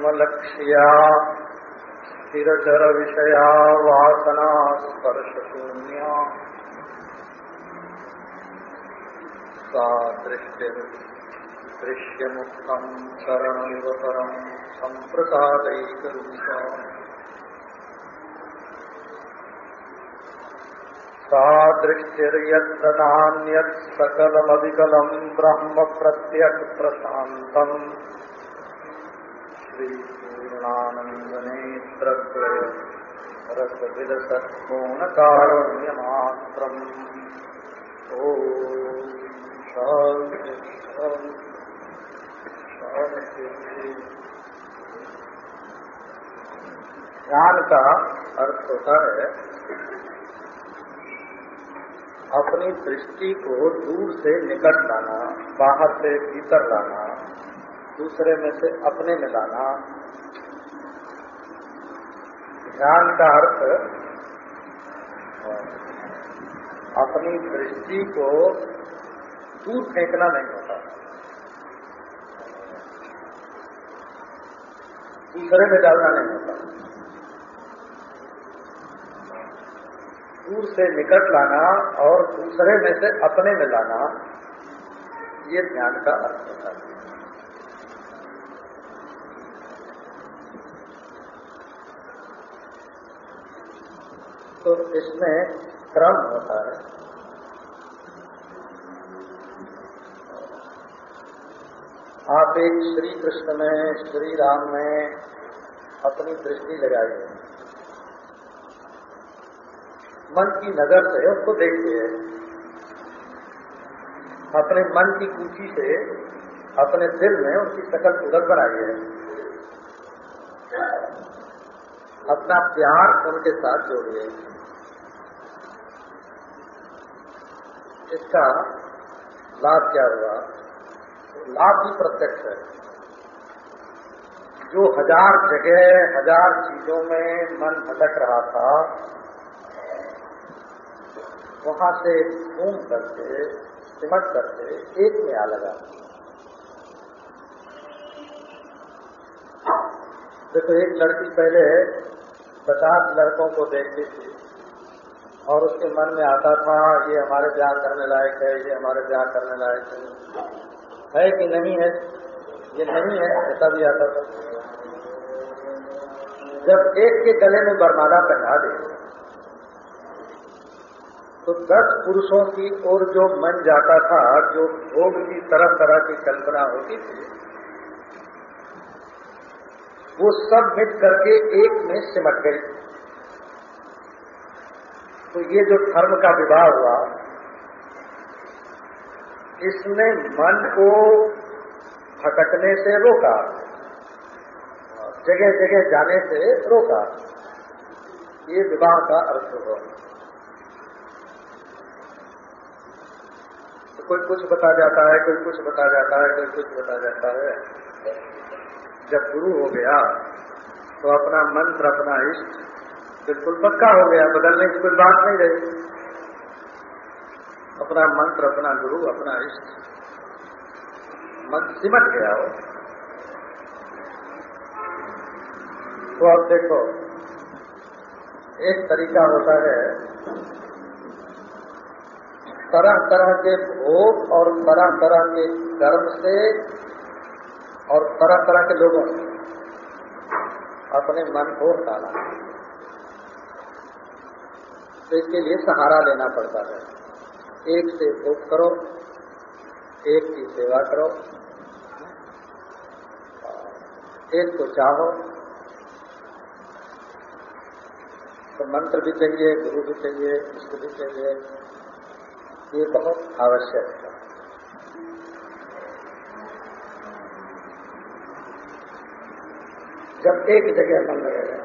सूक्ष्मलक्ष्या स्थिरचरविषया वासना स्पर्शशून्या। सा दृष्टिर्दृश्यमुक्तम् शरणमिव परम् सम्प्रसादैकरूपा। सा दृष्टिर्यत्र नान्यत् सकलमविकलम् ब्रह्म प्रत्यक्प्रशान्तम्। श्रीपूर्णानन्दनेत्रग्रय रसविलसत्पूर्णकारुण्यमात्रम् ॐ शान्ति ध्यान का अर्थ होता है, अपनी दृष्टि को दूर से निकट लाना, बाहर से भीतर लाना। दूसरे में से अपने में लाना। ध्यान का अर्थ, अपनी दृष्टि को दूर फेंकना नहीं होता। दूसरे में डालना नहीं होता। दूर से निकट लाना और दूसरे में से अपने में लाना, ये ध्यान का अर्थ होता है। तो इसमें क्रम होता है। आप एक श्री कृष्ण में श्री राम में अपनी दृष्टि लगाइए। मन की नज़र से उसको देखिए। अपने मन की कुची से अपने दिल में उसकी शकल सूरत बनाइए। अपना प्यार उनके साथ जोड़िए। इसका लाभ क्या हुआ? लाभ भी प्रत्यक्ष है। जो हज़ार जगह, हज़ार चीज़ों में मन भटक रहा था, वहाँ से घूम करके, सिमट करके एक में आ लगा। देखो तो एक लड़की पहले पचास लड़कों को देखती थी। और उसके मन में आता था, ये हमारे ब्याह करने लायक है, ये हमारे ब्याह करने लायक है। है कि नहीं है? ये नहीं है, ऐसा भी आता था। जब एक के गले में बरमाला पहना दे तो दस पुरुषों की ओर जो मन जाता था, जो भोग की तरह तरह की कल्पना होती थी, वो सब मिट करके एक में सिमट गई। तो ये जो धर्म का विवाह हुआ इसने मन को भटकने से रोका, जगह जगह जाने से रोका, ये विवाह का अर्थ हुआ। तो कोई कुछ बता जाता है, कोई कुछ बता जाता है, कोई कुछ बता जाता है। जब गुरु हो गया तो अपना मंत्र, अपना इष्ट बिल्कुल पक्का हो गया, बदलने की कोई बात नहीं रही। अपना मंत्र, अपना गुरु, अपना इष्ट। मन सिमट गया हो तो आप देखो, एक तरीका होता है तरह तरह के भोग और तरह तरह के कर्म से और तरह तरह के लोगों से अपने मन को हटाना। तो इसके लिए सहारा लेना पड़ता है। एक से भोग करो, एक की सेवा करो, एक को चाहो। तो मंत्र भी चाहिए, गुरु भी चाहिए इष्ट भी चाहिए, ये बहुत आवश्यक है। जब एक जगह मन लगेगा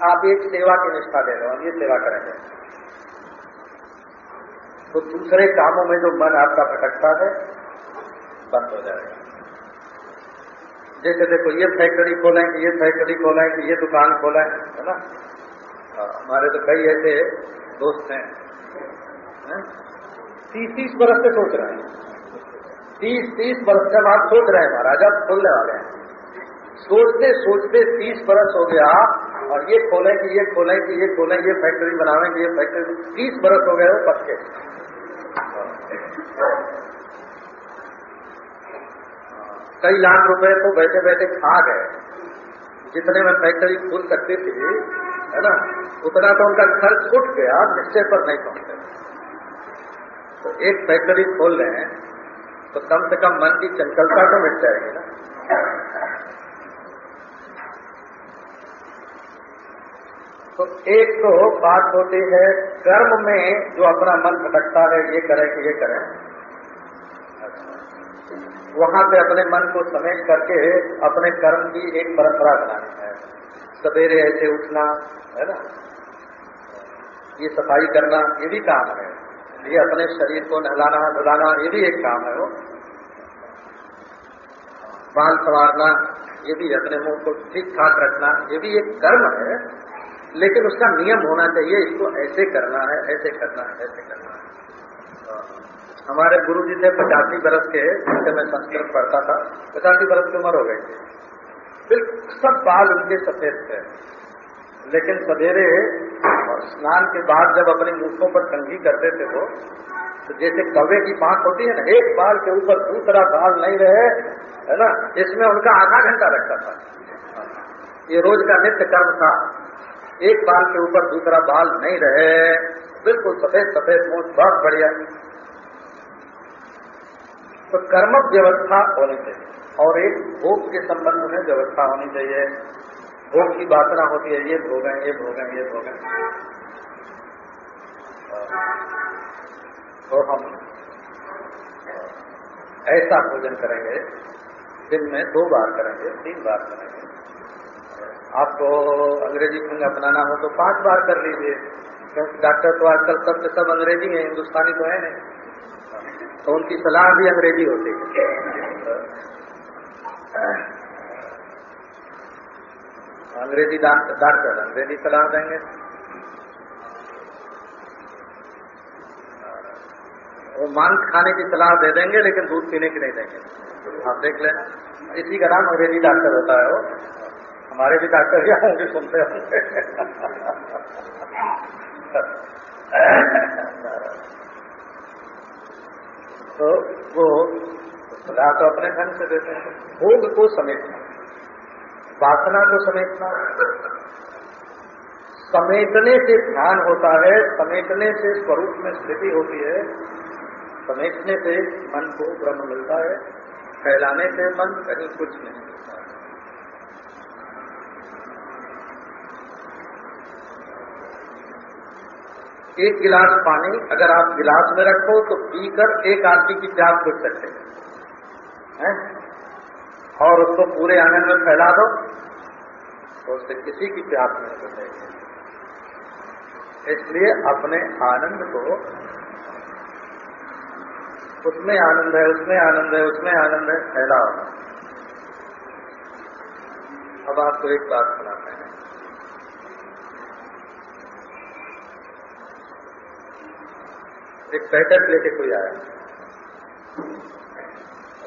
आप एक सेवा की निष्ठा दे रहे हो ये सेवा करेंगे। तो दूसरे कामों में जो मन आपका भटकता है बंद हो जाएगा। जैसे देखो ये फैक्ट्री खोलें कि ये फैक्ट्री खोलें कि ये दुकान खोलें है ना? हाँ, हमारे तो कई ऐसे दोस्त हैं तीस तीस बरस से सोच रहे हैं। तीस तीस बरस से आप सोच रहे हैं महाराज खोलने वाले हैं। सोचते सोचते तीस बरस हो गया और ये खोलें कि ये खोलें कि ये खोलें, ये फैक्ट्री बनावें कि ये फैक्ट्री तीस बरस हो गए वो पक्के। कई लाख रुपए तो बैठे बैठे खा गए। जितने में फैक्ट्री खुल सकती थी, है ना, उतना तो उनका खर्च उठ गया, निश्चय पर नहीं पहुँचे। तो एक फैक्ट्री खोल रहे हैं तो कम से कम मन की चंचलता तो मिट जाएगी ना। तो एक तो बात होती है, कर्म में जो अपना मन भटकता है, ये करे कि ये करे। वहाँ पे अपने मन को समेट करके अपने कर्म की एक परंपरा बनानी है। सवेरे ऐसे उठना, है ना? ये सफ़ाई करना, ये भी काम है। ये अपने शरीर को नहलाना, धुलाना, ये भी एक काम है वो। बाल संवारना, ये भी अपने मुँह को ठीक ठाक रखना, ये भी एक कर्म है। लेकिन उसका नियम होना चाहिए, इसको ऐसे करना है, ऐसे करना है, ऐसे करना है। हमारे गुरु जी थे पचासी बरस के, जिनसे मैं संस्कृत पढ़ता था, पचासी बरस की उम्र हो गई थी। बिल्कुल सब बाल उनके सफ़ेद थे। लेकिन सवेरे और स्नान के बाद जब अपनी मुखों पर कंघी करते थे वो तो जैसे कवे की पांख होती है ना, एक बाल के ऊपर दूसरा बाल नहीं रहे, है ना, इसमें उनका आधा घंटा लगता था। ये रोज का नित्य कर्म था। एक बाल के ऊपर दूसरा बाल नहीं रहे, बिल्कुल सफ़ेद सफ़ेद मूछ बहुत बढ़िया। तो कर्म व्यवस्था होनी चाहिए, और एक भोग के संबंध में व्यवस्था होनी चाहिए। भोग की वासना होती है, ये भोग है, ये भोग है, ये भोग है। तो हम ऐसा भोजन करेंगे, दिन में दो बार करेंगे, तीन बार करेंगे। आपको अंग्रेज़ी खंग अपनाना हो तो पाँच बार कर लीजिए। क्योंकि डॉक्टर तो आजकल सब के सब अंग्रेज़ी है, हिंदुस्तानी तो है नहीं। तो उनकी सलाह भी अंग्रेज़ी होती है। अंग्रेज़ी डॉक्टर अंग्रेज़ी सलाह देंगे। वो मांस खाने की सलाह दे देंगे, लेकिन दूध पीने की नहीं देंगे। आप देख लें इसी का नाम अंग्रेज़ी डॉक्टर होता है वो। हमारे भी डॉक्टर क्या होंगे सुनते तो वो सलाह तो अपने ढंग से देते हैं। भोग को समेटना। वासना को समेटना। समेटने से ध्यान होता है, समेटने से स्वरूप में स्थिति होती है। समेटने से मन को ब्रह्म मिलता है, फैलाने से मन कहीं कुछ नहीं एक गिलास पानी अगर आप गिलास में रखो तो पीकर एक आदमी की प्यास बुझ सकते हैं। और उसको पूरे आँगन में फैला दो तो उससे किसी की प्यास नहीं बुझेगी इसलिए अपने आनंद को उसमें आनंद है, उसमें आनंद है, उसमें आनंद है, फैलाओ। अब आपको एक बात सुनाते एक पैकेट लेके कोई आया।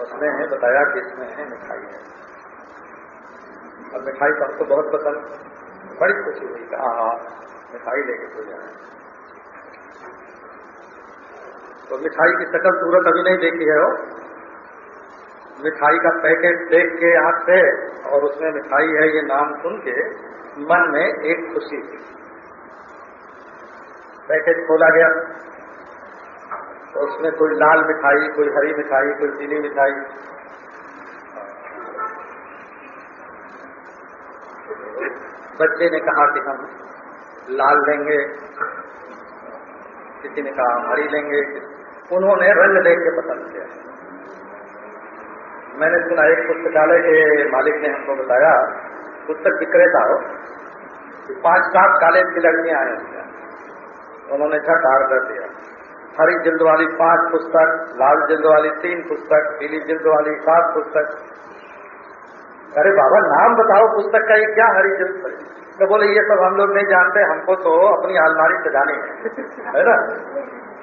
उसने बताया कि इसमें है मिठाई। है और मिठाई तो बहुत पसंद। बड़ी खुशी हुई कहा हाँ मिठाई लेके कोई आया। तो मिठाई की शकल सूरत अभी नहीं देखी है वो। मिठाई का पैकेट देख के आँख से, और उसमें मिठाई है ये नाम सुन के मन में एक खुशी पैकेट खोला गया। तो उसमें कोई लाल मिठाई, कोई हरी मिठाई, कोई पीली मिठाई। बच्चे ने कहा कि हम लाल लेंगे, किसी ने कहा हरी लेंगे। उन्होंने रंग देख के पसंद किया। मैंने सुना एक पुस्तकालय के मालिक ने हमको बताया, पुस्तक विक्रेता हो पाँच सात कॉलेज की लड़कियाँ आए उन्होंने झट आर्डर दिया। हरी जिल्द वाली पाँच पुस्तक, लाल जिल्द वाली तीन पुस्तक, पीली जिल्द वाली सात पुस्तक। अरे बाबा, नाम बताओ, पुस्तक का ये क्या हरी जिल्द तो बोले, ये सब हम लोग नहीं जानते, हमको तो अपनी अलमारी सजानी है। है ना?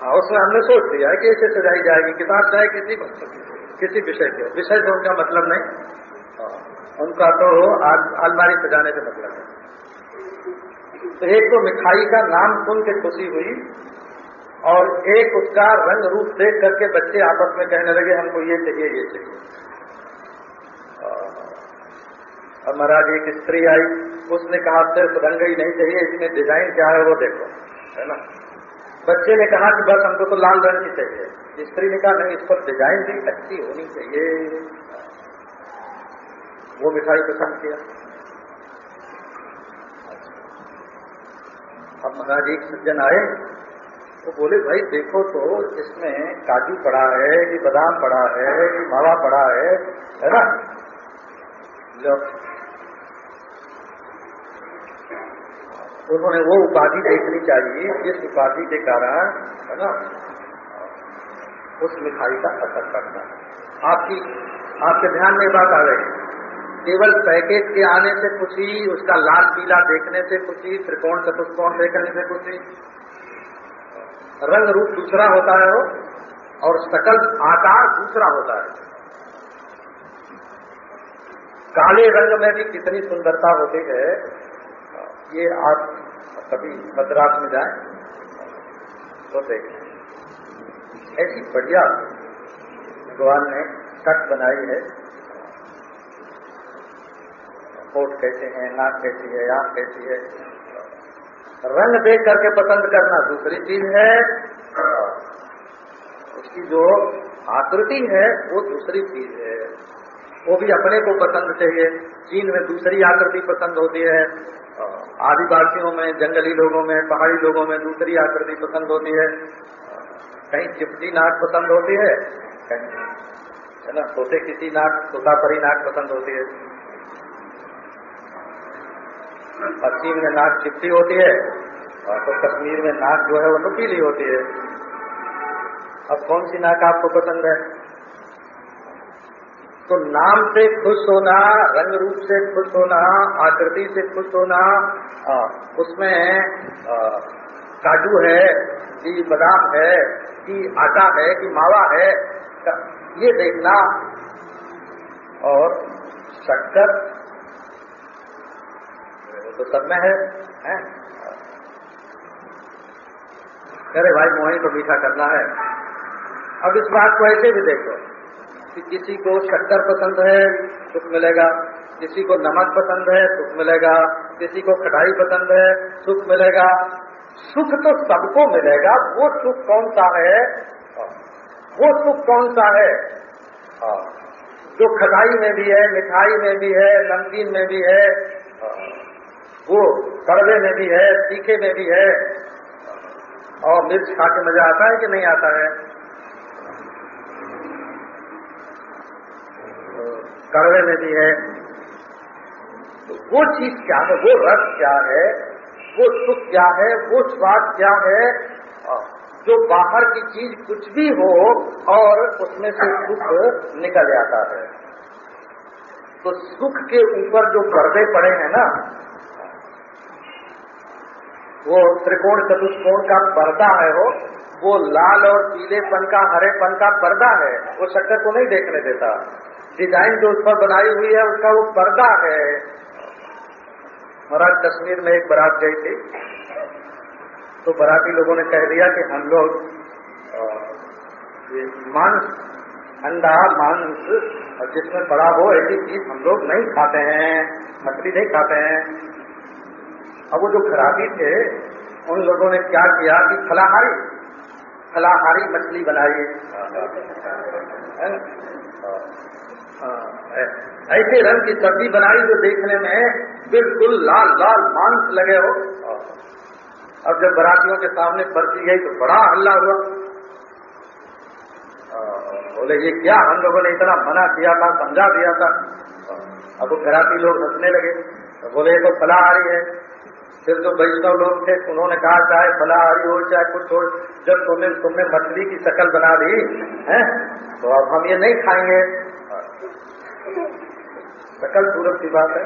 हाँ उसमें हमने सोच लिया कि ऐसे सजाई जाएगी, किताब चाहे किसी किसी विषय के विषय से उनका मतलब नहीं। उनका तो अलमारी सजाने से मतलब है। तो एक तो मिठाई का नाम सुन के खुशी हुई। और एक उसका रंग रूप देख करके बच्चे आपस में कहने लगे, हमको ये चाहिए ये चाहिए। अब महाराज, एक स्त्री आई, उसने कहा, सिर्फ़ रंग ही नहीं चाहिए, इसमें डिज़ाइन क्या है वो देखो। है ना? बच्चे ने कहा कि बस हमको तो लाल रंग की चाहिए। स्त्री ने कहा, नहीं, इस पर डिज़ाइन भी अच्छी होनी चाहिए। वो मिठाई पसंद किया। अब महाराज, एक सज्जन आए तो बोले, भाई, देखो तो इसमें काजू पड़ा है कि बादाम पड़ा है कि मावा पड़ा है है ना? लो उन्होंने वो उपाधि देखनी चाहिए, जिस उपाधि के कारण, है ना, उस मिठाई का असर करता है आपकी, आपके ध्यान में बात आ गई। केवल पैकेज के आने से खुशी, उसका लाल पीला देखने से खुशी, त्रिकोण चतुष्कोण देखने से खुशी। रंग रूप दूसरा होता है वो, और सकल आकार दूसरा होता है। काले रंग में भी कितनी सुंदरता होती है, ये आप कभी मद्रास में जाए तो देखें। ऐसी बढ़िया भगवान ने कट बनाई है। कोट कैसे हैं, नाक कैसी है आँख कैसी है। रंग देख करके पसंद करना दूसरी चीज़ है। उसकी जो आकृति है, वो दूसरी चीज़ है। वो भी अपने को पसंद चाहिए। चीन में दूसरी आकृति पसंद होती है। आदिवासियों में, जंगली लोगों में, पहाड़ी लोगों में दूसरी आकृति पसंद होती है। कहीं चिपटी नाक पसंद होती है, कहीं, है ना? तोते किसी नाक तोतापरी नाक पसंद होती है। पश्चिम में नाक चिपटी होती है और तो कश्मीर में नाक जो है वो नुकीली होती है। अब कौन सी नाक आपको पसंद है? तो नाम से खुश होना रंग रूप से खुश होना आकृति से खुश होना आ, उसमें काजू है कि बादाम है कि आटा है कि मावा है ये देखना। और शक्कर तो सब में है? अरे भाई मोही को मीठा करना है। अब इस बात को ऐसे भी देखो कि किसी को शक्कर पसंद है, सुख मिलेगा। किसी को नमक पसंद है, सुख मिलेगा। किसी को खटाई पसंद है, सुख मिलेगा। सुख तो सबको मिलेगा। वो सुख कौन सा है? वो सुख कौन सा है? जो खटाई में भी है, मिठाई में भी है, नमकीन में भी है वो कड़वे में भी है, तीखे में भी है। और मिर्च खा के मज़ा आता है कि नहीं आता है? कड़वे में भी है। तो वो चीज़ क्या है? वो रस क्या है? वो सुख क्या है? वो स्वाद क्या है? जो बाहर की चीज़ कुछ भी हो और उसमें से सुख निकल जाता है। तो सुख के ऊपर जो पर्दे पड़े हैं ना वो त्रिकोण चतुष्कोण का पर्दा है वो वो लाल और पीलेपन का, हरेपन का पर्दा है, वो शक्कर को नहीं देखने देता। डिज़ाइन जो उस पर बनाई हुई है, उसका वो पर्दा है। महाराज, कश्मीर में एक बारात गई थी तो बराती लोगों ने कह दिया कि हम लोग मांस, अंडा, मांस जिसमें पड़ा हो ऐसी चीज़ हम लोग नहीं खाते हैं, मछली नहीं खाते हैं। अब वो जो खराबी थे, उन लोगों ने क्या किया कि फलाहारी फलाहारी मछली बनाई। ऐसे रंग की सब्ज़ी बनाई जो देखने में बिल्कुल लाल लाल मांस लगे हो। अब जब बरातियों के सामने पर्ची गई तो बड़ा हल्ला हुआ। बोले, ये क्या हम लोगों ने इतना मना किया था, समझा दिया था? अब वो घराती लोग हंसने लगे। तो बोले, ये तो फलाहारी है। फिर जो वैष्णव लोग थे, उन्होंने कहा, चाहे फलाहारी हो, चाहे कुछ हो, जब तुमने तुमने मछली की शकल बना दी, है? तो अब हम ये नहीं खाएँगे। शकल सूरत की बात है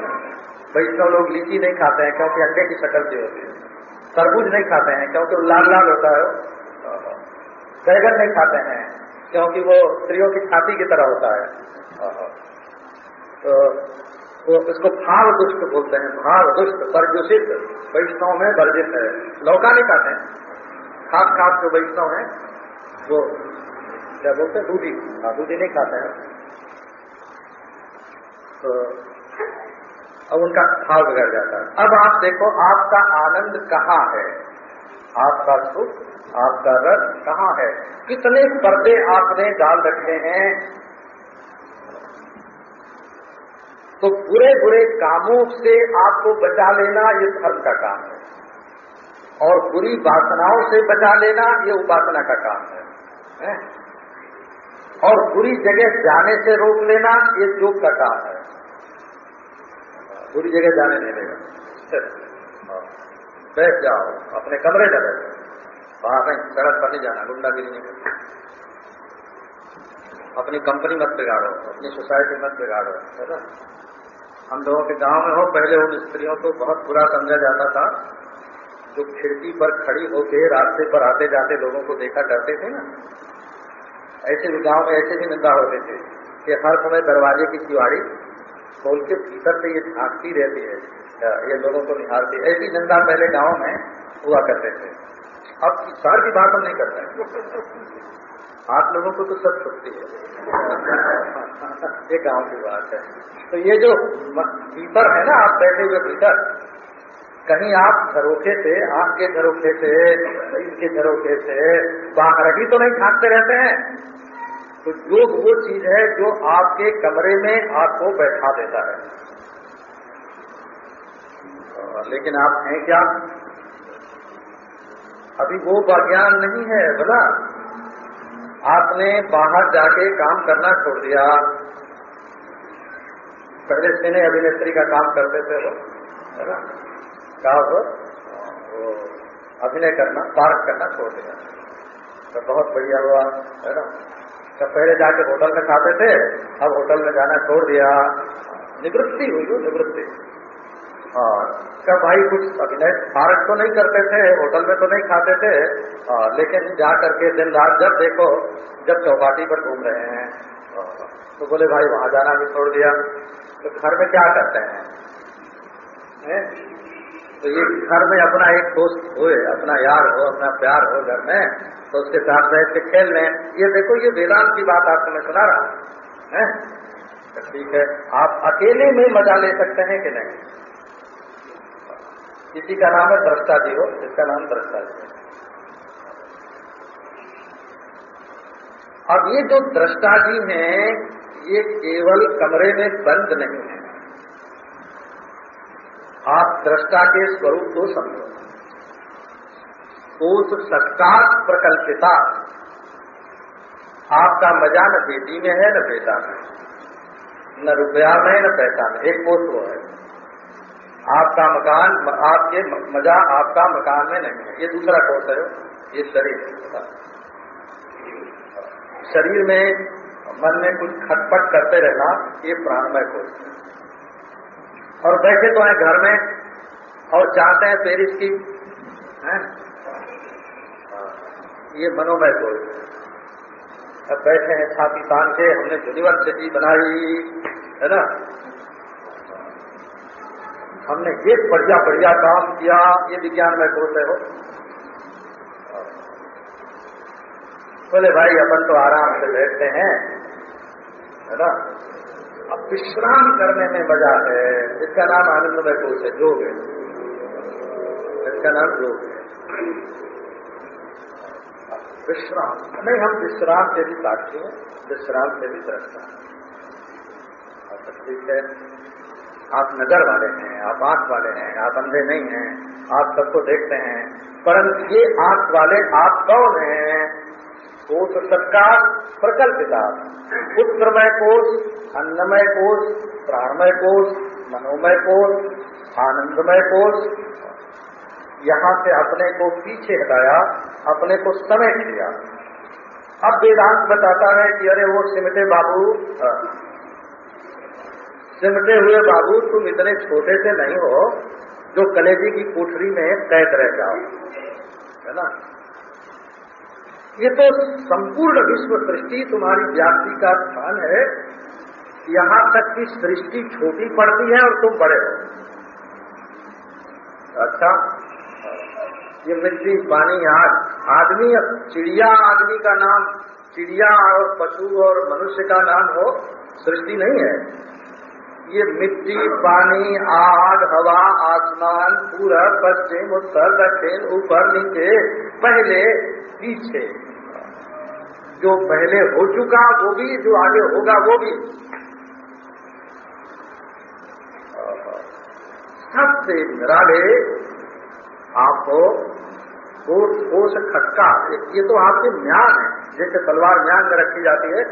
वैष्णव लोग लीची नहीं खाते हैं, क्योंकि अंडे की शक्ल की होती। है तरबूज नहीं खाते हैं, क्योंकि वो लाल लाल होता है। बैगन नहीं खाते हैं, क्योंकि वो स्त्रियों की छाती की तरह होता है। तो वो इसको दुष्ट बोलते हैं भाव दुष्ट परदूषित वैष्णव में वर्जित है। लौका नहीं खाते हैं। खास खास जो वैष्णव है, वो क्या बोलते हैं? दूधी। हाँ दूधी नहीं खाते हैं। तो अब उनका भाव बिगड़ जाता है। अब आप देखो, आपका आनंद कहाँ है? आपका सुख, आपका रस कहाँ है? कितने पर्दे आपने डाल रखे हैं? तो बुरे बुरे कामों से आपको बचा लेना ये धर्म का काम है। और बुरी वासनाओं से बचा लेना ये उपासना का काम है? और बुरी जगह जाने से रोक लेना ये योग का काम है। बुरी जगह जाने नहीं देगा। बैठ जाओ, अपने कमरे में बैठो वहाँ कहीं सड़क पर नहीं जाना, गुंडागिरी नहीं करना अपनी कंपनी मत बिगाड़ो, अपनी सोसाइटी मत बिगाड़ो, है ना? हम लोगों के गाँव में हो, पहले उन स्त्रियों को बहुत बुरा समझा जाता था। जो खिड़की पर खड़ी होकर रास्ते पर आते जाते लोगों को देखा करते थे ना। ऐसे भी गाँव में ऐसे भी निंदा होते थे कि हर समय दरवाजे की किवाड़ी खोल के भीतर से ये झांकती रहती है। ये लोगों को निहारती है। ऐसी निंदा पहले गाँव में हुआ करते थे। अब शहर की बात हम नहीं करते आप लोगों को तो सब छुट्टी है। ये गाँव की बात है। तो ये जो भीतर है ना, आप बैठे हुए भीतर, कहीं आप झरोखे से आपके झरोखे से इसके झरोखे से बाहर ही तो नहीं झांकते रहते हैं। तो योग वो चीज़ है जो आपके कमरे में आपको बैठा देता है। लेकिन आप हैं क्या? अभी वो ज्ञान नहीं है, बोला। आपने बाहर जाके काम करना छोड़ दिया। पहले सिने अभिनेत्री का काम करते थे वो है ना? क्या वो अभिनय करना, पार्क करना छोड़ दिया। तो बहुत बढ़िया हुआ, है ना? तो पहले जाके होटल में खाते थे, अब होटल में जाना छोड़ दिया। निवृत्ति हुई वो, निवृत्ति। क्या भाई कुछ अभिनय पार्क तो नहीं करते थे होटल में तो नहीं खाते थे आ, लेकिन जा करके दिन रात जब देखो जब चौपाटी पर घूम रहे हैं तो बोले भाई वहाँ जाना भी छोड़ दिया। तो घर में क्या करते हैं? है? तो ये घर में अपना एक दोस्त हो अपना यार हो अपना प्यार हो घर में तो उसके साथ बैठ के खेल लें ये देखो ये वेदांत की बात आपको मैं सुना रहा है? तो ठीक है आप अकेले में मज़ा ले सकते हैं कि नहीं? किसी का नाम है हो जिसका नाम जी अब ये जो दृष्टा जी हैं, ये केवल कमरे में बंद नहीं है। आप दृष्टा के स्वरूप को समझो। उस सत्ता प्रकल्पिता आपका मज़ा न बेटी में है, न बेटा में। न रुपया में, न पैसा में। एक कोष वो है। आपका मकान, आपके मज़ा आपका मकान में नहीं है। ये दूसरा कोष है ये शरीर शरीर में मन में कुछ खटपट करते रहना, ये प्राणमय कोष और बैठे तो हैं घर में, और चाहते हैं पेरिस की है? ये मनोमय कोष अब बैठे हैं छाती तान के, हमने यूनिवर्सिटी बनाई, है ना? हमने ये बढ़िया बढ़िया काम किया, ये विज्ञान में कोष है। बोले, भाई, अपन तो आराम से बैठते हैं। है ना? अब विश्राम करने में मज़ा है। इसका नाम आनंदमय कोष है योग है। इसका नाम योग है। विश्राम। नहीं, हम विश्राम से भी साक्षी हैं, विश्राम से भी दृष्टा ठीक है। आप नज़र वाले हैं, आप आँख वाले हैं, आप अंधे नहीं हैं, आप सबको देखते हैं, परंतु ये आँख वाले आप कौन हैं? कोष सबका प्रकल्पिता पुत्रमय कोष, अन्नमय कोष, प्राणमय कोष, मनोमय कोष, आनंदमय कोष। यहाँ से अपने को पीछे हटाया, अपने को समेट लिया। अब वेदांत बताता है कि अरे वो सिमटे बाबू सिमटे हुए बाबू, तुम इतने छोटे से नहीं हो जो कलेजी की कोठरी में कैद रह जाओ। है ना? ये तो संपूर्ण विश्व सृष्टि तुम्हारी व्याप्ति का स्थान है। यहाँ तक कि सृष्टि छोटी पड़ती है और तुम बड़े हो। अच्छा ये मिट्टी, पानी आज आदमी, चिड़िया आदमी का नाम, चिड़िया और पशु और मनुष्य का नाम हो, सृष्टि नहीं है। ये मिट्टी, पानी, आग, हवा, आसमान पूरब पश्चिम, उत्तर, दक्षिण, ऊपर, नीचे, पहले, पीछे। जो पहले हो चुका, वो भी, जो आगे होगा, वो भी। सबसे निराले आपको कोष खटका, ये तो आपके म्यान है, जैसे तलवार म्यान में रखी जाती है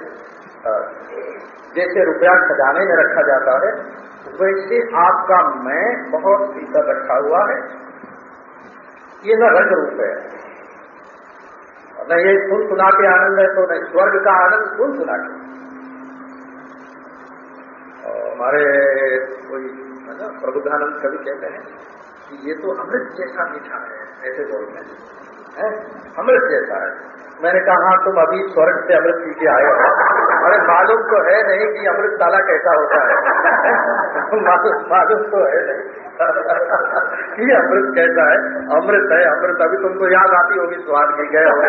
जैसे रुपया खजाने में रखा जाता है, वैसे आपका मैं बहुत भीतर रखा हुआ है। ये न रंग रूप है। न ये सुन सुना के आनंद है तो न स्वर्ग का आनंद सुन सुना के। हमारे कोई, है ना, प्रबुद्धानंद कवि कहते हैं कि ये तो अमृत जैसा मीठा है, ऐसे बोलते हैं? अमृत जैसा है। मैंने कहा हाँ तुम अभी स्वर्ग से अमृत पी के आए हो। अरे, मालूम तो है नहीं कि अमृत ताला कैसा होता है। मालूम तो है नहीं ये अमृत कैसा है। अमृत है, अमृत। अभी तुमको याद आती होगी, स्वाद की गए हो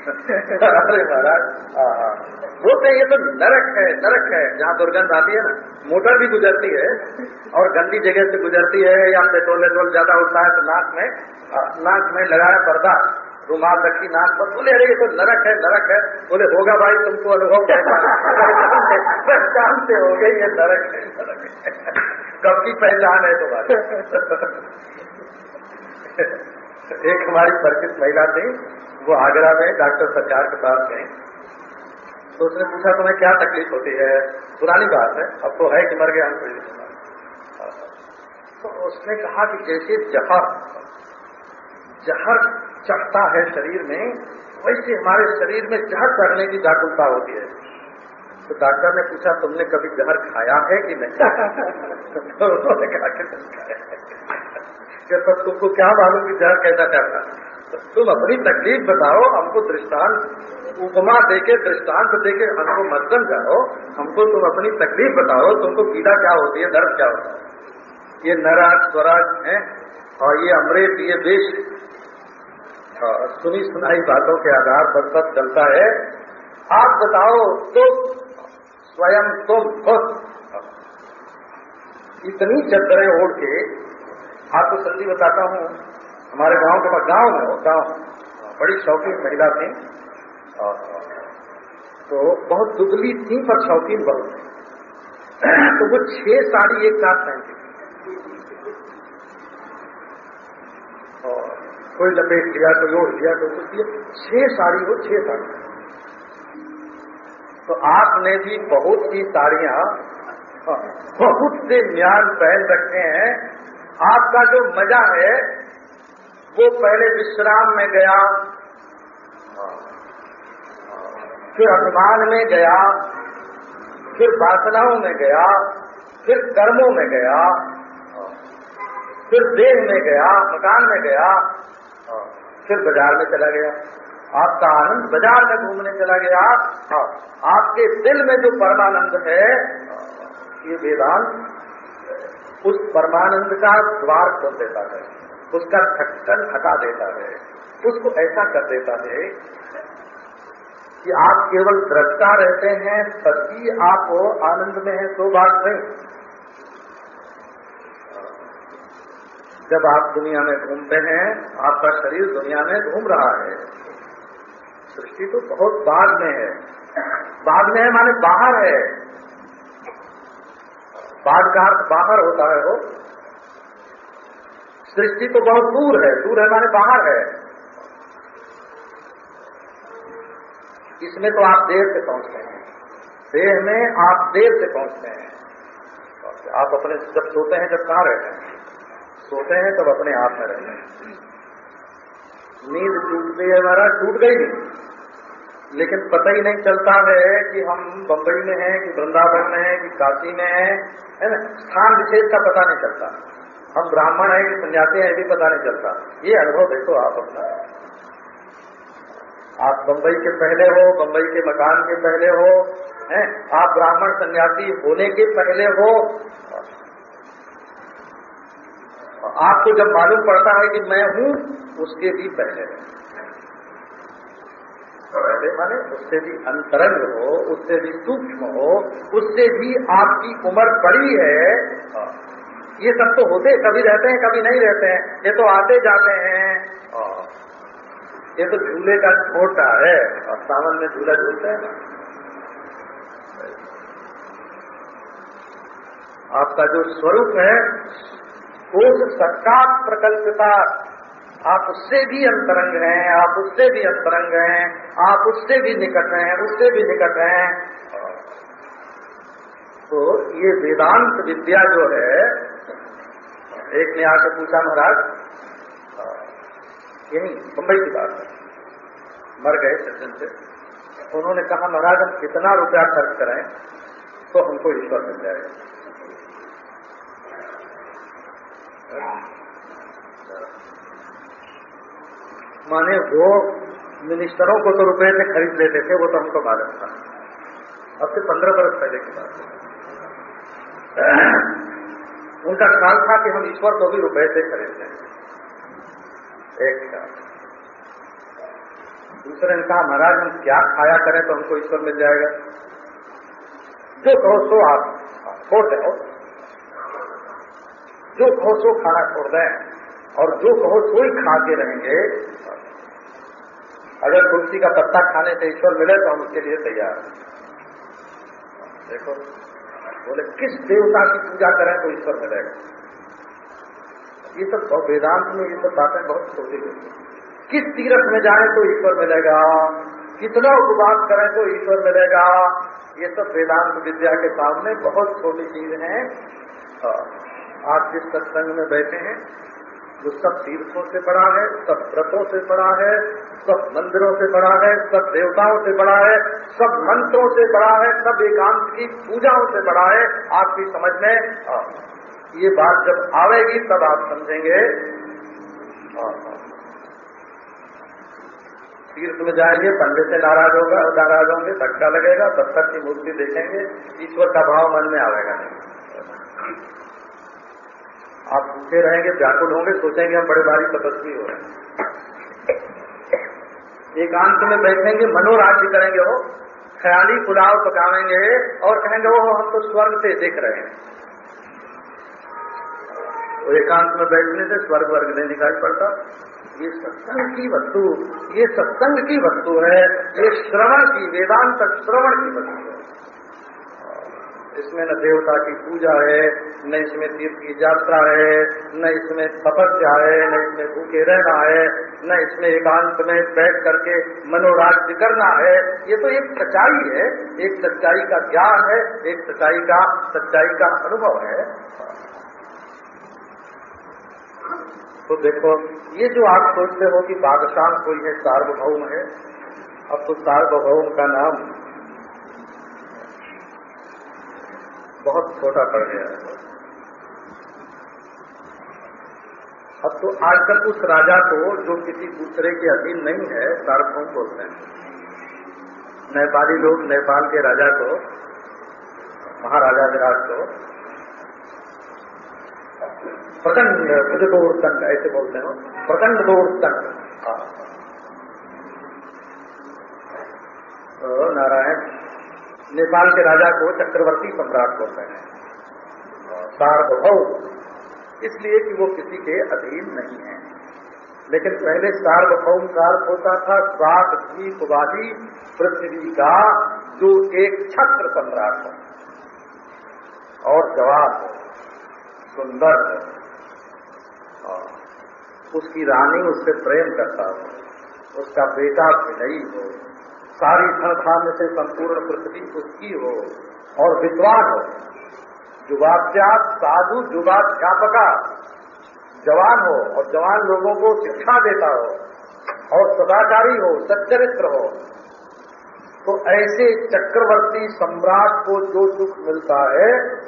अरे, महाराज बोलते ये तो नरक है नरक है। जहाँ दुर्गंध आती है ना, मोटर भी गुजरती है और गंदी जगह से गुजरती है, या पेट्रोल वेट्रोल ज़्यादा होता है तो नाक में नाक में लगाया पर्दा। रुमाल रखी, नाक पर, बोले, अरे, ये तो नरक है नरक है। बोले, होगा भाई, तुमको अनुभव पहचान से हो गई, ये नरक है नरक है। कब की पहचान है तुम्हारी? एक हमारी परिचित महिला थी, वो आगरा में डॉक्टर सचार के पास गई तो उसने पूछा, तुम्हें क्या तकलीफ़ होती है? पुरानी बात है, अब तो है कि मर गया हम कोई तो उसने कहा कि जैसे जहर जहर चढ़ता है शरीर में, वैसे हमारे शरीर में जहर चढ़ने की व्याकुलता होती है। तो डॉक्टर ने पूछा, तुमने कभी जहर खाया है कि नहीं? तो उन्होंने कहा कि तो तुमको क्या मालूम कि जहर कैसा चढ़ता तो तुम अपनी तकलीफ़ बताओ, हमको दृष्टांत, उपमा देके, दृष्टांत देके हमको मत समझाओ। हमको तुम अपनी तकलीफ़ बताओ, तुमको पीड़ा क्या होती है, दर्द क्या होता है? ये नराज स्वराज है, और ये अमृत, ये विष सुनी सुनाई बातों के आधार पर सब चलता है। आप बताओ, तुम, स्वयं तुम, खुद। इतनी चद्दरें ओढ़ के आपको सच्ची बताता हूँ, हमारे गाँव के पास गाँव में हो, गाँव। बड़ी शौकीन महिला थी। तो बहुत दुबली थी, पर शौकीन बहुत तो वो छह साड़ी एक साथ पहनती और कोई लपेट लिया कोई ओढ़ लिया कोई कुछ लिया। छह साड़ी हो, छह साड़ी। तो आपने भी बहुत सी साड़ियाँ बहुत से म्यान पहन रखे हैं। आपका जो मज़ा है, वो पहले विश्राम में गया, फिर अभिमान में गया, फिर वासनाओं में गया, फिर कर्मों में गया, फिर देह में गया, मकान में गया फिर बाज़ार में चला गया। आपका आनंद बाज़ार में घूमने चला गया। आपके दिल में जो परमानंद है, ये वेदांत उस परमानंद का द्वार खोल देता है, उसका ढक्कन हटा देता है, उसको ऐसा कर देता है कि आप केवल दृष्टा रहते हैं तभी आप आनंद में है तो बात नहीं। जब आप दुनिया में घूमते हैं, आपका शरीर दुनिया में घूम रहा है। सृष्टि तो बहुत बाद में है। बाद में है माने बाहर है। बाद का अर्थ बाहर होता है वो। सृष्टि तो बहुत दूर है। दूर है माने बाहर है। इसमें तो आप देर से पहुँचते हैं। देह में आप देर से पहुँचते हैं। आप अपने जब सोते हैं, जब कहाँ रहते हैं? सोते हैं, तब अपने आप में रहते हैं। नींद टूटती है हमारा, टूट गई। लेकिन पता ही नहीं चलता है कि हम बम्बई में हैं, कि वृंदावन में हैं, कि काशी में हैं, है ना? स्थान विशेष का पता नहीं चलता। हम ब्राह्मण हैं कि सन्यासी हैं भी पता नहीं चलता। ये अनुभव देखो आप अपना। आप बम्बई के पहले हो बम्बई के मकान के पहले हो, हैं? आप ब्राह्मण सन्यासी होने के पहले हो आपको जब मालूम पड़ता है कि मैं हूँ, उसके भी पहले। पहले माने, उससे भी अंतरंग हो, उससे भी सूक्ष्म हो, उससे भी आपकी उम्र बड़ी है। ये सब तो होते, कभी रहते हैं, कभी नहीं रहते हैं। ये तो आते जाते हैं। ये तो झूले का छोटा है। और सावन में झूला झूलते हैं। आपका जो स्वरूप है उस सत्ता प्रकल्पता। आप उससे भी अंतरंग हैं, आप उससे भी अंतरंग हैं, आप उससे भी निकट हैं, उससे भी निकट हैं। तो ये वेदांत विद्या जो है, एक ने आकर पूछा, महाराज, यही मुंबई की बात है। मर गए सज्जन से। उन्होंने कहा, महाराज, हम कितना रुपया खर्च करें तो हमको ईश्वर मिल जाएगा। माने वो मिनिस्टरों को तो रुपए से खरीद लेते थे, वो तो हमको मालूम था। अब से पंद्रह बरस पहले की बात उनका ख्याल था कि हम ईश्वर को भी रुपए से खरीद लें एक ख्याल। दूसरे ने कहा, महाराज, हम क्या खाया करें तो हमको ईश्वर मिल जाएगा? जो कहो सो आप छोड़ दो। जो कहो सो खाना छोड़ दें, और जो कहो सो ही खा के रहेंगे। अगर तुलसी का पत्ता खाने से ईश्वर मिले तो हम उसके लिए तैयार हैं। देखो, बोले, किस देवता की पूजा करें तो ईश्वर मिलेगा? ये सब वेदांत में ये सब बातें बहुत छोटी होती किस तीर्थ में जाए तो ईश्वर मिलेगा? कितना उपवास करें तो ईश्वर मिलेगा? ये सब वेदांत विद्या के सामने बहुत छोटी चीज़ है। आप जिस सत्संग में बैठे हैं, जो सब तीर्थों से बड़ा है, सब व्रतों से बड़ा है, सब मंदिरों से बड़ा है, सब देवताओं से बड़ा है, सब मंत्रों से बड़ा है, सब एकांत की पूजाओं से बड़ा है आपकी समझ में ये बात जब आवेगी, तब आप समझेंगे। तीर्थ में जाएँगे, पंडित से नाराज़ होगा, नाराज़ होंगे, धक्का लगेगा, तब तक की मूर्ति देखेंगे, ईश्वर का भाव मन में आवेगा नहीं। आप भूखे रहेंगे, व्याकुल होंगे, सोचेंगे हम बड़े भारी तपस्वी हो रहे हैं। एकांत में बैठेंगे मनोराज्य करेंगे वो ख्याली पुलाव पकावेंगे और कहेंगे वो हम तो स्वर्ग से देख रहे हैं। एकांत में बैठने से स्वर्ग वर्ग नहीं दिखाई पड़ता। ये सत्संग की वस्तु, ये सत्संग की वस्तु है, ये श्रवण की, वेदांत श्रवण की वस्तु है। इसमें न देवता की पूजा है, न इसमें तीर्थ की यात्रा है, न इसमें तपस्या है, न इसमें भूखे रहना है, न इसमें एकांत में बैठ करके मनोराज्य करना है। ये तो एक सच्चाई है, एक सच्चाई का ज्ञान है, एक सच्चाई का सच्चाई का अनुभव है। तो देखो, ये जो आप सोचते हो कि बादशाह कोई है, सार्वभौम है, अब तो सार्वभौम का नाम बहुत छोटा पड़ गया है। अब तो आजकल उस राजा को, जो किसी दूसरे के अधीन नहीं है सार्वभौम बोलते हैं। नेपाली लोग, नेपाल के राजा को महाराजा विराट को, प्रचंड भुजदोर्तंड ऐसे बोलते हैं प्रचंड दोर्तंड हाँ। तो नारायण नेपाल के राजा को चक्रवर्ती सम्राट बोलते हैं। सार्वभौम। इसलिए कि वो किसी के अधीन नहीं है। लेकिन पहले सार्वभौम का होता था सात द्वीप वाली पृथ्वी का जो एक छत्र सम्राट है। और जवाब सुंदर हो। उसकी रानी उससे प्रेम करता हो, उसका बेटा विनयी हो। सारी धन धान्य से संपूर्ण पृथ्वी उसकी हो और विद्वान हो। युवाध्याप साधु युवाध्यापका जवान हो और जवान लोगों को शिक्षा देता हो और सदाचारी हो, सच्चरित्र हो। तो ऐसे चक्रवर्ती सम्राट को जो सुख मिलता है,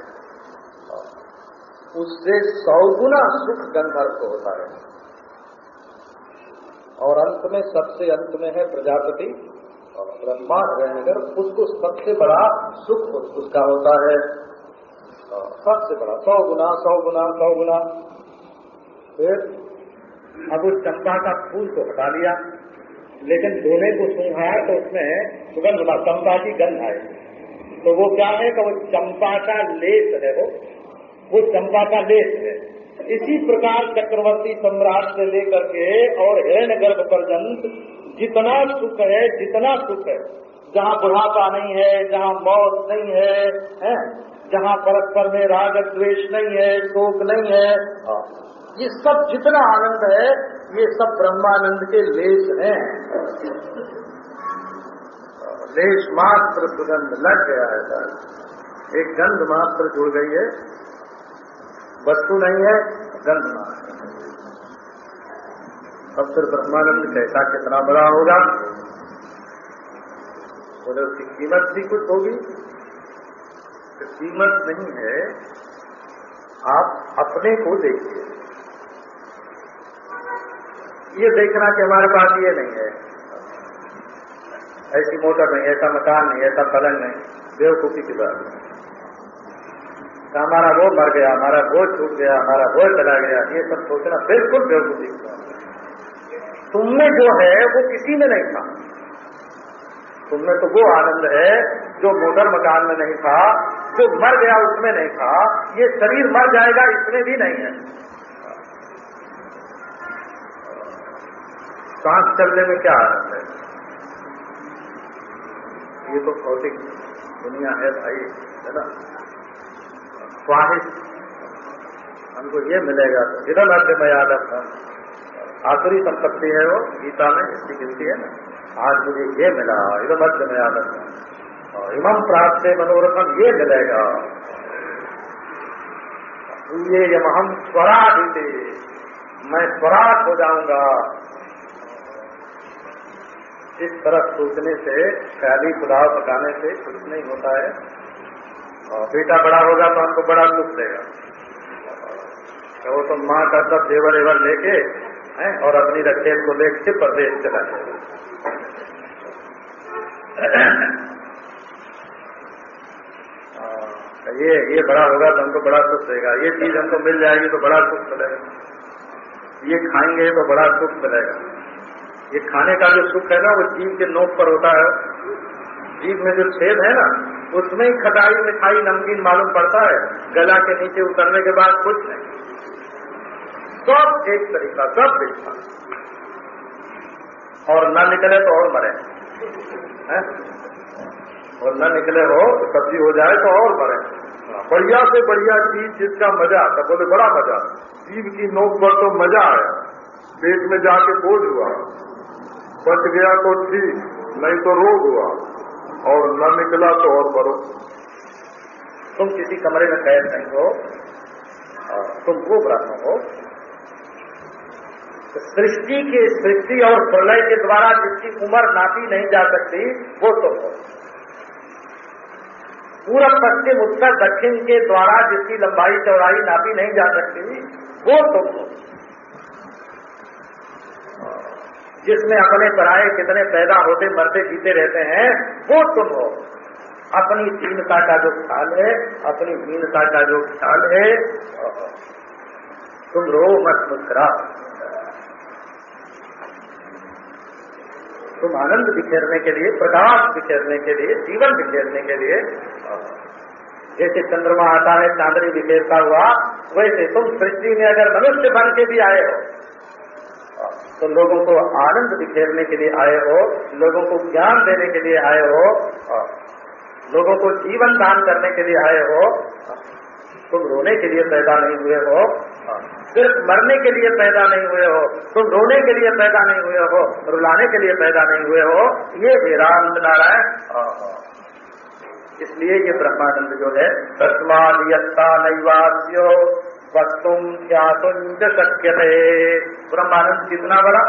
उससे सौ गुना सुख गंधर्व को होता है। और अंत में, सबसे अंत में है प्रजापति। और ब्रह्मा रहनगर उसको सबसे बड़ा सुख उसका होता है। सबसे बड़ा, सौ गुना सौ गुना सौ गुना। फिर अब उस चंपा का फूल तो हटा लिया। लेकिन धोने को सुंघाया तो उसमें सुगंध चंपा की गंध आए तो वो क्या है कि वो चंपा का लेस है वो। वो चंपा का लेस है। इसी प्रकार चक्रवर्ती सम्राट से लेकर के और हिरण गर्भ पर्यंत जितना सुख है जितना सुख है। जहाँ बुढ़ापा नहीं है जहाँ मौत नहीं है, है? जहाँ परस्पर में राग द्वेष नहीं है शोक नहीं है ये सब जितना आनंद है ये सब ब्रह्मानंद के लेस हैं। लेस मात्र सुगंध लग गया है सर। एक गंध मात्र जुड़ गई है। वस्तु नहीं है गंध मात्र। अब फिर ब्रह्मानंद कैसा कितना बड़ा होगा? बोले, उसकी कीमत भी कुछ होगी। तो कीमत नहीं है, आप अपने को देखिए। ये देखना कि हमारे पास ये नहीं है। ऐसी मोटर नहीं, ऐसा मकान नहीं, ऐसा पलंग नहीं, बेवकूफ़ी की बात नहीं। हमारा वो मर गया, हमारा वो छूट गया, हमारा वो चला गया, ये सब सोचना बिल्कुल बेवकूफ़ी की बात तुमने जो है, वो किसी में नहीं था। तुमने तो वो आनंद है, जो मोटर मकान में नहीं था, जो मर गया उसमें नहीं था, ये शरीर मर जाएगा, इसमें भी नहीं है। सांस चलने में क्या आनंद है? ये तो भौतिक दुनिया है भाई, है ना? ख्वाहिश हमको ये मिलेगा तो इधर मध्य में याद आसुरी संपत्ति है वो, गीता में, इसकी गिनती है। आज मुझे ये मिला, इधर मध्य में याद इमम प्राप्त से मनोरथम ये मिलेगा। ये यम हम स्वराट मैं स्वराट हो जाऊँगा। इस तरह सोचने से ख्याली पुलाव पकाने से कुछ नहीं होता है। और बेटा बड़ा होगा तो हमको बड़ा दुख देगा। तो वो तो माँ का सब जेवर एवर लेके है और अपनी रखेल को लेके प्रदेश चला जाएगा ये ये बड़ा होगा तो हमको बड़ा सुख देगा ये चीज़ हमको मिल जाएगी तो बड़ा सुख मिलेगा। ये खाएँगे तो बड़ा सुख मिलेगा। ये खाने का जो सुख है ना, वो जीव के नोक पर होता है। जीव में जो छेद है ना, उसमें ही खटाई मिठाई, नमकीन मालूम पड़ता है। गला के नीचे उतरने के बाद कुछ नहीं। सब एक तरीका, सब दिखता और न निकले तो और मरे। है? और न निकले हो तो सब्ज़ी हो जाए तो और मरे। बढ़िया से बढ़िया चीज़ जिसका मज़ा तो बोले बड़ा मज़ा। जीव की नोक पर तो मज़ा आया। पेट में जाके बोझ हुआ। बच गया तो ठीक, नहीं तो रोग हुआ। और न निकला तो और मरो। तुम किसी कमरे में कैद नहीं हो तुम वो ब्रह्म हो सृष्टि के सृष्टि और प्रलय के द्वारा जिसकी उम्र नापी नहीं जा सकती, वो तुम हो। पूरब, पश्चिम, उत्तर, दक्षिण के द्वारा जिसकी लंबाई चौड़ाई नापी नहीं जा सकती, वो तुम हो। जिसमें अपने पराये कितने पैदा होते, मरते, जीते रहते हैं, वो तुम हो। अपनी दीनता का जो ख्याल है, अपनी हीनता का जो ख्याल है तुम रो मत मुस्करा। तुम आनंद बिखेरने के लिए, प्रकाश बिखेरने के लिए, जीवन बिखेरने के लिए जैसे चंद्रमा आता है, चांदनी बिखेरता हुआ, वैसे तुम सृष्टि में अगर मनुष्य बन के भी आए हो तो लोगों को आनंद बिखेरने के लिए आए हो, लोगों को ज्ञान देने के लिए आए हो लोगों को जीवन दान करने के लिए आए हो तुम रोने के लिए पैदा नहीं हुए हो सिर्फ़ मरने के लिए पैदा नहीं हुए हो, तुम रोने के लिए पैदा नहीं हुए हो, रुलाने के लिए पैदा नहीं हुए हो, ये वेदांत नारायण। इसलिए ये ब्रह्मानंद जो है तस्मादियता नैवास्यो वस्तुम क्या तुंज शक्य थे ब्रह्मानंद कितना बड़ा?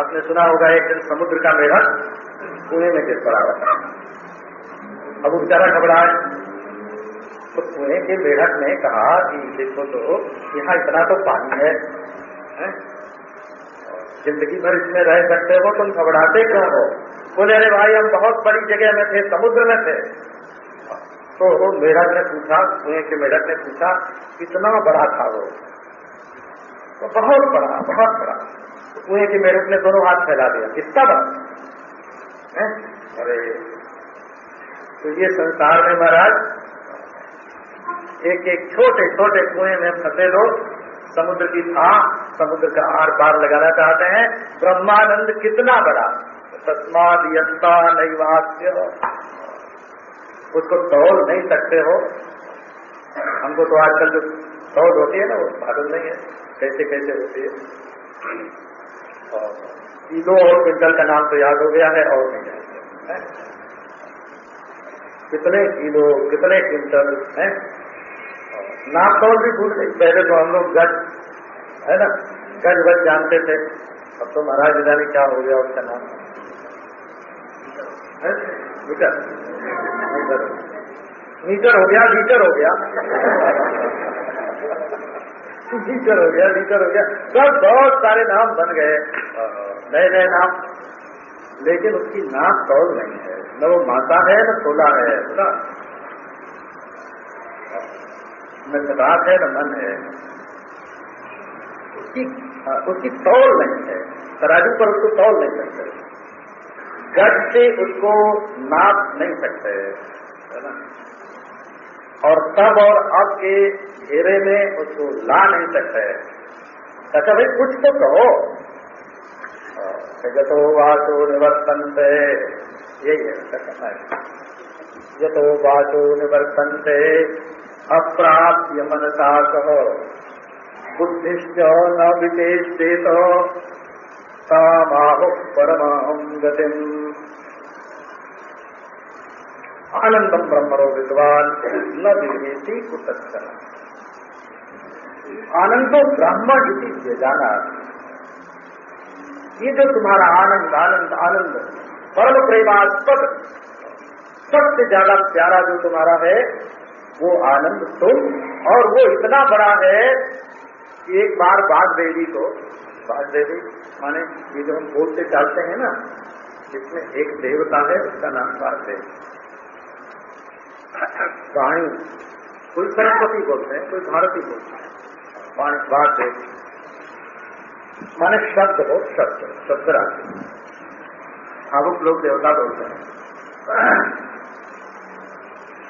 आपने सुना होगा एक दिन समुद्र का मेढक, कुएँ में गिर पड़ा हुआ अब वो बेचारा घबराए तो कुएँ के मेढक ने कहा कि देखो तो यहाँ इतना तो पानी है, है? ज़िंदगी भर इसमें रह सकते हो तुम घबराते क्यों हो? बोले अरे भाई हम बहुत बड़ी जगह में थे समुद्र में थे। तो मेढक ने पूछा कुएँ के मेढक ने पूछा कितना बड़ा था वो? तो बहुत बड़ा बहुत बड़ा। तो कुएँ के मेढक ने दोनों हाथ फैला दिया। कितना बड़ा? अरे तो ये संसार में महाराज एक एक छोटे छोटे कुएँ में फंसे लोग, समुद्र की था समुद्र का आर पार लगाना चाहते हैं, ब्रह्मानंद कितना बड़ा? तस्माद यत्ता नैवास्य उसको तोल नहीं सकते हो। हमको तो आजकल जो तौल होती है ना, वो मालूम नहीं है, कैसे कैसे होती है। किलो और क्विंटल का नाम तो याद हो गया है, और नहीं कितने किलो कितने क्विंटल है? नाम तौल भी भूल गई। पहले तो हम लोग गज, है ना? गज वज जानते थे। अब तो महाराज जाने क्या हो गया उसका नाम? मीटर। मीटर। मीटर हो गया लीटर हो गया। लीटर हो गया लीटर हो गया। सब बहुत सारे नाम बन गए। नए नए नाम। लेकिन उसकी नाम तौल नहीं है। न वो माता है, न सोला है बोला न सदात है, न मन है। उसकी उसकी तौल नहीं है। तराजू पर उसको तौल नहीं सकते गज से उसको नाप नहीं सकते, है और तब और अब के घेरे में उसको ला नहीं सकते। अच्छा भाई, कुछ तो कहो। जतो वाचो निवर्तनते। यही है है। जतो वाचो निवर्तनते। अप्राप्य मनसा कहो बुद्धिश्च न विचेषेत तामाहु परमाहम गतिम। आनंदम ब्रह्मरो विद्वान, न विवेशी कुतक्षण आनंदो ब्रह्म इसी जाना। ये जो तुम्हारा आनंद आनंद आनंद, परम प्रेमास्पद सबसे ज़्यादा प्यारा जो तुम्हारा है वो आनंद तुम और वो इतना बड़ा है कि एक बार बाघ देवी को बाघ देवी माने ये जो हम बोलते चालते हैं ना इसमें एक देवता है, उसका नाम बाघ देवी वाणी कोई सरस्वती बोलते हैं, कोई भारती बोलते हैं बात है माने शब्द हो, शब्द शब्द राशि। भावुक लोग देवता बोलते हैं।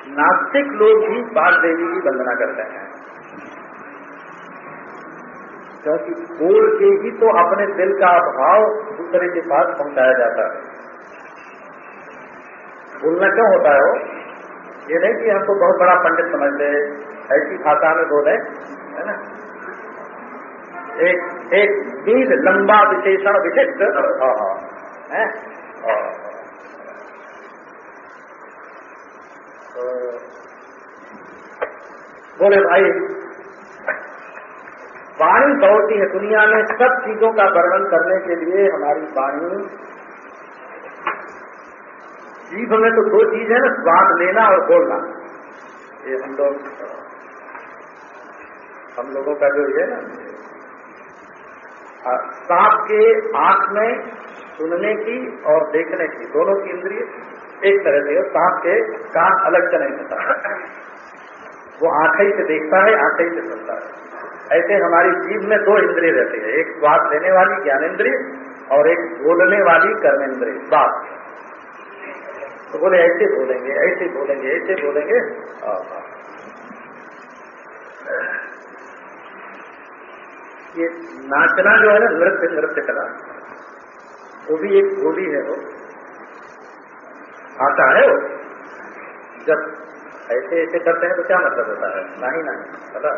नास्तिक लोग भी बाल देवी की वंदना करते हैं। क्योंकि बोल के ही तो अपने दिल का भाव दूसरे के पास पहुँचाया जाता है। बोलना क्यों होता है वो? ये नहीं कि हमको बहुत बड़ा पंडित समझते ऐसी भाषा में बोले है ना? एक एक दीर्घ लंबा विशेषण विशिष्ट हाँ, हाँ, है तो बोले, भाई, वाणी दौड़ती है दुनिया में सब चीज़ों का वर्णन करने के लिए हमारी वाणी जीभ में तो दो चीज़ है ना, स्वाद लेना और बोलना। ये हम लोग, हम लोगों का जो है ना सांप के आँख में सुनने की और देखने की, दोनों की इंद्रिय एक तरह से सांप के कान अलग से नहीं होता। वो आँखें से देखता है, आँखें से सुनता है। ऐसे हमारी जीव में दो इंद्रिय रहते हैं, एक स्वाद लेने वाली ज्ञानेन्द्रिय और एक बोलने वाली कर्मेंद्रिय, बात। तो बोले, ऐसे बोलेंगे ऐसे बोलेंगे ऐसे बोलेंगे। ये नाचना जो है ना, नृत्य नृत्य कला, वो भी एक बोली है वो। आता है वो। जब ऐसे ऐसे करते हैं तो क्या मतलब होता है? नहीं नहीं पता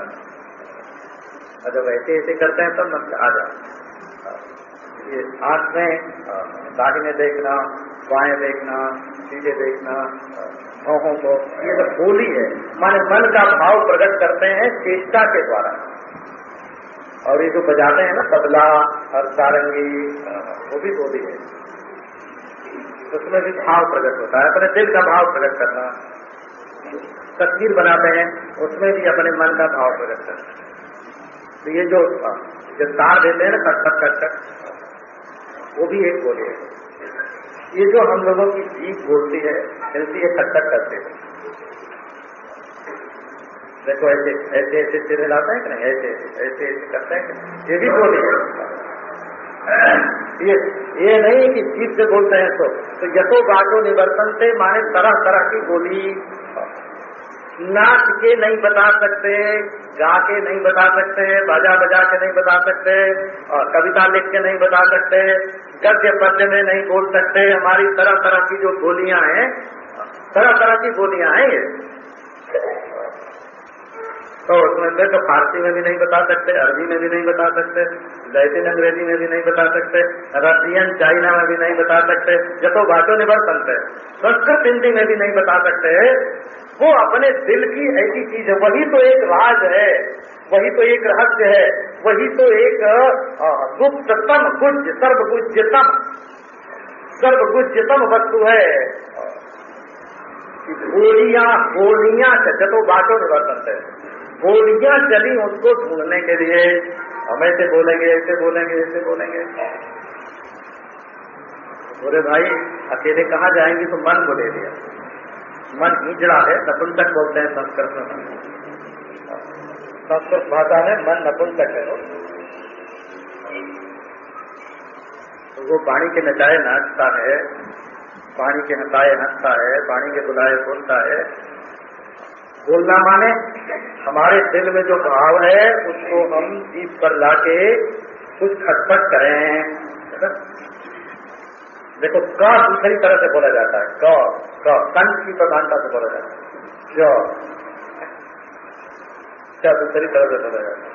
और जब ऐसे ऐसे करते हैं तब मतलब आ जाए ये आँख में देखना, बाएँ देखना सीधे देखना भौहों को, ये तो बोली है। माने मन का भाव प्रकट करते हैं चेष्टा के द्वारा। और ये जो बजाते हैं ना तबला और सारंगी वो भी बोली है। उसमें भी भाव प्रकट होता है, अपने दिल का भाव प्रकट करना। तस्वीर बनाते हैं, उसमें भी अपने मन का भाव प्रकट करना। तो ये जो जो तार देते हैं ना, कट कट कट कट, वो भी एक बोले है। ये जो हम लोगों की जीप बोलती है इनसे ये कट कट करते हैं। देखो, ऐसे ऐसे ऐसे सिरे लाते हैं कि नहीं? ऐसे ऐसे ऐसे ऐसे करते हैं ये भी बोले ये ये नहीं कि जीप से बोलते हैं तो, तो यथो बाटो निवर्तन से माने तरह तरह की बोली। नाच के नहीं बता सकते गा के नहीं बता सकते बाजा बजा के नहीं बता सकते और कविता लिख के नहीं बता सकते गद्य पद्य में नहीं बोल सकते। हमारी तरह तरह की जो बोलियाँ हैं तरह तरह की बोलियाँ हैं ये। तो उसमें से तो फारसी में भी नहीं बता सकते, अरबी में भी नहीं बता सकते, लैटिन अंग्रेज़ी में भी नहीं बता सकते, रशियन, चाइना में भी नहीं बता सकते जब तो भाषो निवर्तन है। संस्कृत, हिंदी में भी नहीं बता सकते। वो अपने दिल की ऐसी चीज़ है, वही तो एक राज है, वही तो एक रहस्य है, वही तो एक गुप्ततम गुज्य सर्वगुज्यतम सर्वगुज्यतम वस्तु है। गोलियाँ गोलियाँ जतो बाटो निवर्तन है। गोलियाँ चली उसको ढूँढने के लिए। हम ऐसे बोलेंगे ऐसे बोलेंगे ऐसे बोलेंगे। बोले, भाई, अकेले कहाँ जाएँगे तो मन को ले लिया। मन हिजड़ा है, नपुंसक बोलते हैं संस्कृत में। संस्कृत भाषा में मन नपुंसक है तो वो पानी के नचाए नाचता है, पानी के हटाए हंसता है, पानी के बुलाए बोलता है। बोलना माने, हमारे दिल में जो भाव है, उसको हम जीप पर लाके कुछ खटपट करें देखो, क दूसरी तरह से बोला जाता है, क क की प्रधानता से बोला जाता है क्या दूसरी तरह से बोला जाता है।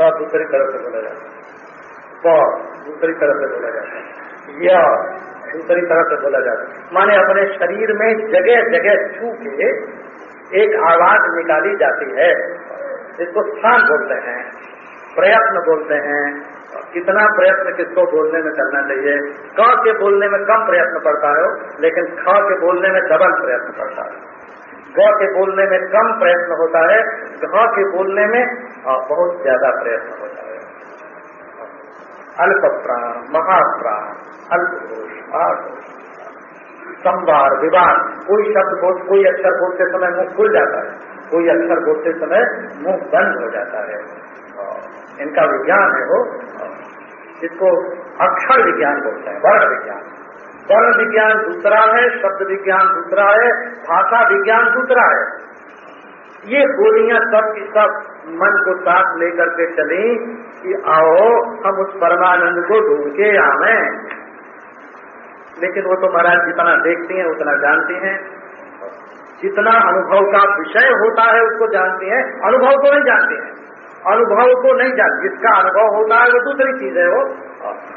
क दूसरी तरह से बोला जाता है। प दूसरी तरह से बोला जाता है। य। दूसरी तरह से बोला जाता माने अपने शरीर में जगह जगह छू के एक आवाज़ निकाली जाती है इसको स्थान बोलते हैं, प्रयत्न बोलते हैं। कितना प्रयत्न किसको बोलने में करना चाहिए? क के बोलने में कम प्रयत्न पड़ता है, लेकिन ख के बोलने में डबल प्रयत्न पड़ता है। ग के बोलने में कम प्रयत्न होता है, घ के बोलने में बहुत ज़्यादा प्रयत्न होता है। अल्प प्राण महाप्राण अल्प संवार, विवाद। कोई शब्द बोल, कोई अक्षर बोलते समय मुँह खुल जाता है। कोई अक्षर बोलते समय मुँह बंद हो जाता है। इनका विज्ञान है वो। इसको अक्षर विज्ञान बोलते हैं, वर्ण विज्ञान। वर्ण विज्ञान दूसरा है, शब्द विज्ञान दूसरा है, भाषा विज्ञान दूसरा है। ये बोलियाँ सब की सब मन को साथ लेकर के चली कि आओ, हम उस परमानंद को ढूंढ के आवे लेकिन वो तो महाराज जितना देखती हैं, उतना जानती हैं। जितना अनुभव का विषय होता है, उसको जानती हैं। अनुभव को नहीं जानती हैं। अनुभव को नहीं जान जिसका अनुभव होता है, वो दूसरी चीज़ है वो।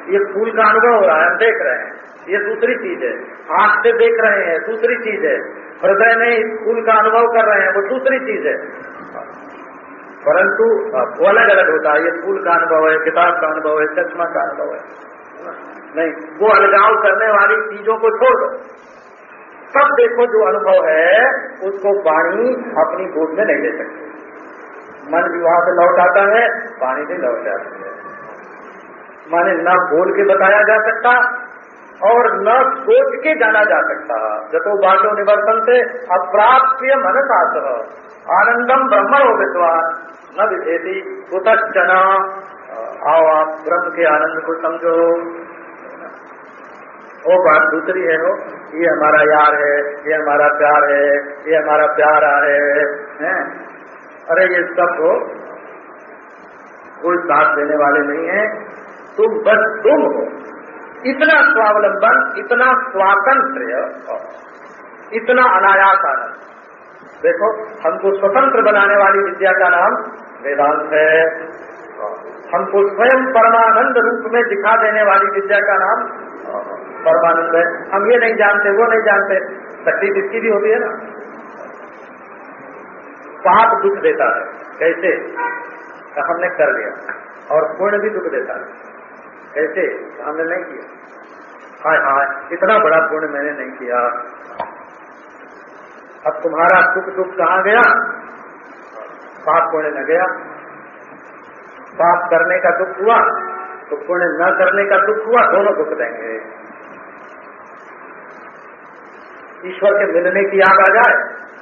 ये फूल का अनुभव हो रहा है, हम देख रहे हैं। ये दूसरी चीज़ है। आँख से देख रहे हैं, दूसरी चीज़ है। हृदय में फूल का अनुभव कर रहे हैं, वो दूसरी चीज़ है। परंतु वो अलग अलग होता है। ये फूल का अनुभव है, किताब का अनुभव है, चश्मा का अनुभव है। नहीं, वो अलगाव करने वाली चीज़ों को छोड़ दो। तब देखो जो अनुभव है, उसको वाणी अपनी गोद में नहीं ले सकती। मन भी वहाँ से लौट आता है पानी भी लौट जाती है। माने न बोल के बताया जा सकता और न सोच के जाना जा सकता। जतो बाटो निवर्तन से अप्राप्य मन सात आनंदम ब्रह्म हो विश्वास न विधेती कुतचना आओ आप ब्रह्म के आनंद को समझो। वो बात दूसरी है हो ये हमारा यार है ये हमारा प्यार है ये हमारा प्यार प्यारा है, है? अरे ये सब हो कोई साथ देने वाले नहीं है। तुम बस तुम हो। इतना स्वावलंबन इतना स्वातंत्र इतना अनायास आनंद देखो हमको स्वतंत्र बनाने वाली विद्या का नाम वेदांत है। हमको स्वयं परमानंद रूप में दिखा देने वाली विद्या का नाम परमानंद है। हम ये नहीं जानते, वो नहीं जानते। तकलीफ़ इसकी भी होती है ना? पाप दुख देता है। कैसे? हमने कर लिया। और पुण्य भी दुख देता है। कैसे? तो हमने नहीं किया। हाय हाय, इतना बड़ा पुण्य मैंने नहीं किया। अब तुम्हारा सुख दुख कहाँ गया? पाप पुण्य न गया। पाप करने का दुख हुआ तो पुण्य न करने का दुख हुआ, दोनों दुख देंगे। ईश्वर के मिलने की याद आ जाए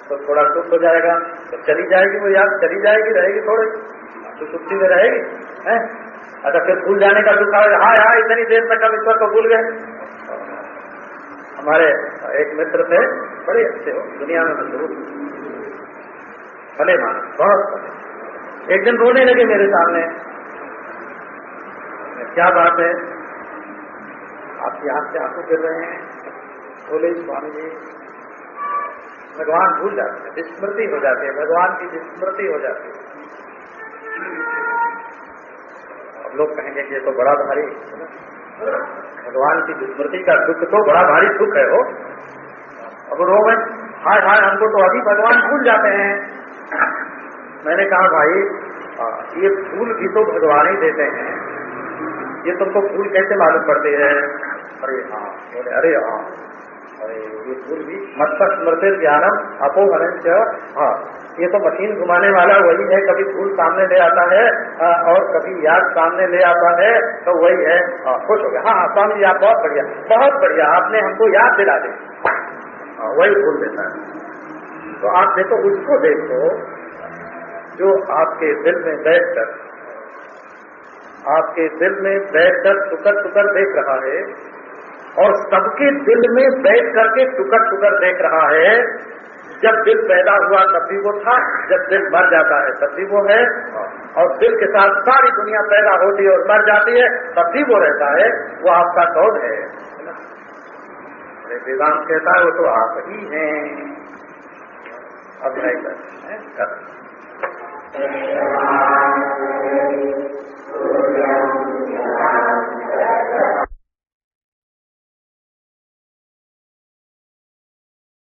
तो थोड़ा सुख हो जाएगा। तो चली जाएगी वो याद, चली जाएगी, रहेगी थोड़ी। तो सुखी में रहेगी, है? अच्छा फिर भूल जाने का दुख आएगा हाँ हाँ इतनी देर तक हम ईश्वर को भूल गए। हमारे एक मित्र थे, बड़े अच्छे हो, दुनिया में मशहूर। भले मान, बहुत एक दिन रोने लगे मेरे सामने। क्या बात है? आपकी आँख से आँसू गिर रहे हैं। बोले, स्वामी जी, भगवान भूल जाते हैं, विस्मृति हो जाती है, भगवान की विस्मृति हो जाती है। अब लोग कहेंगे कि ये तो बड़ा भारी, भगवान की विस्मृति का दुख तो बड़ा भारी दुख है वो अब रो में हाय हाय, हमको तो अभी भगवान भूल जाते हैं। मैंने कहा, भाई ये फूल भी तो भगवान ही देते हैं। ये तुमको तो फूल कैसे मालूम पड़ते हैं? अरे हाँ अरे हाँ ये फूल भी स्मृति ज्ञानम अपोहरण हाँ ये तो मशीन घुमाने वाला वही है, कभी फूल सामने ले आता है और कभी याद सामने ले आता है तो वही है। खुश हो गया। हाँ हाँ स्वामी आप बहुत बढ़िया बहुत बढ़िया, आपने हमको याद दिला दे। वही फूल देता है। तो आप देखो, उसको देखो, जो आपके दिल में बैठकर, आपके दिल में बैठकर टुकर टुकर देख रहा है और सबके दिल में बैठ करके टुकड़ टुकर देख रहा है। जब दिल पैदा हुआ तब भी वो था, जब दिल मर जाता है तब भी वो है। और दिल के साथ सारी दुनिया पैदा होती है और मर जाती है, तब भी वो रहता है। वो आपका कौन है? वेदांत कहता है, वो तो आप ही हैं। अब नहीं करते हैं।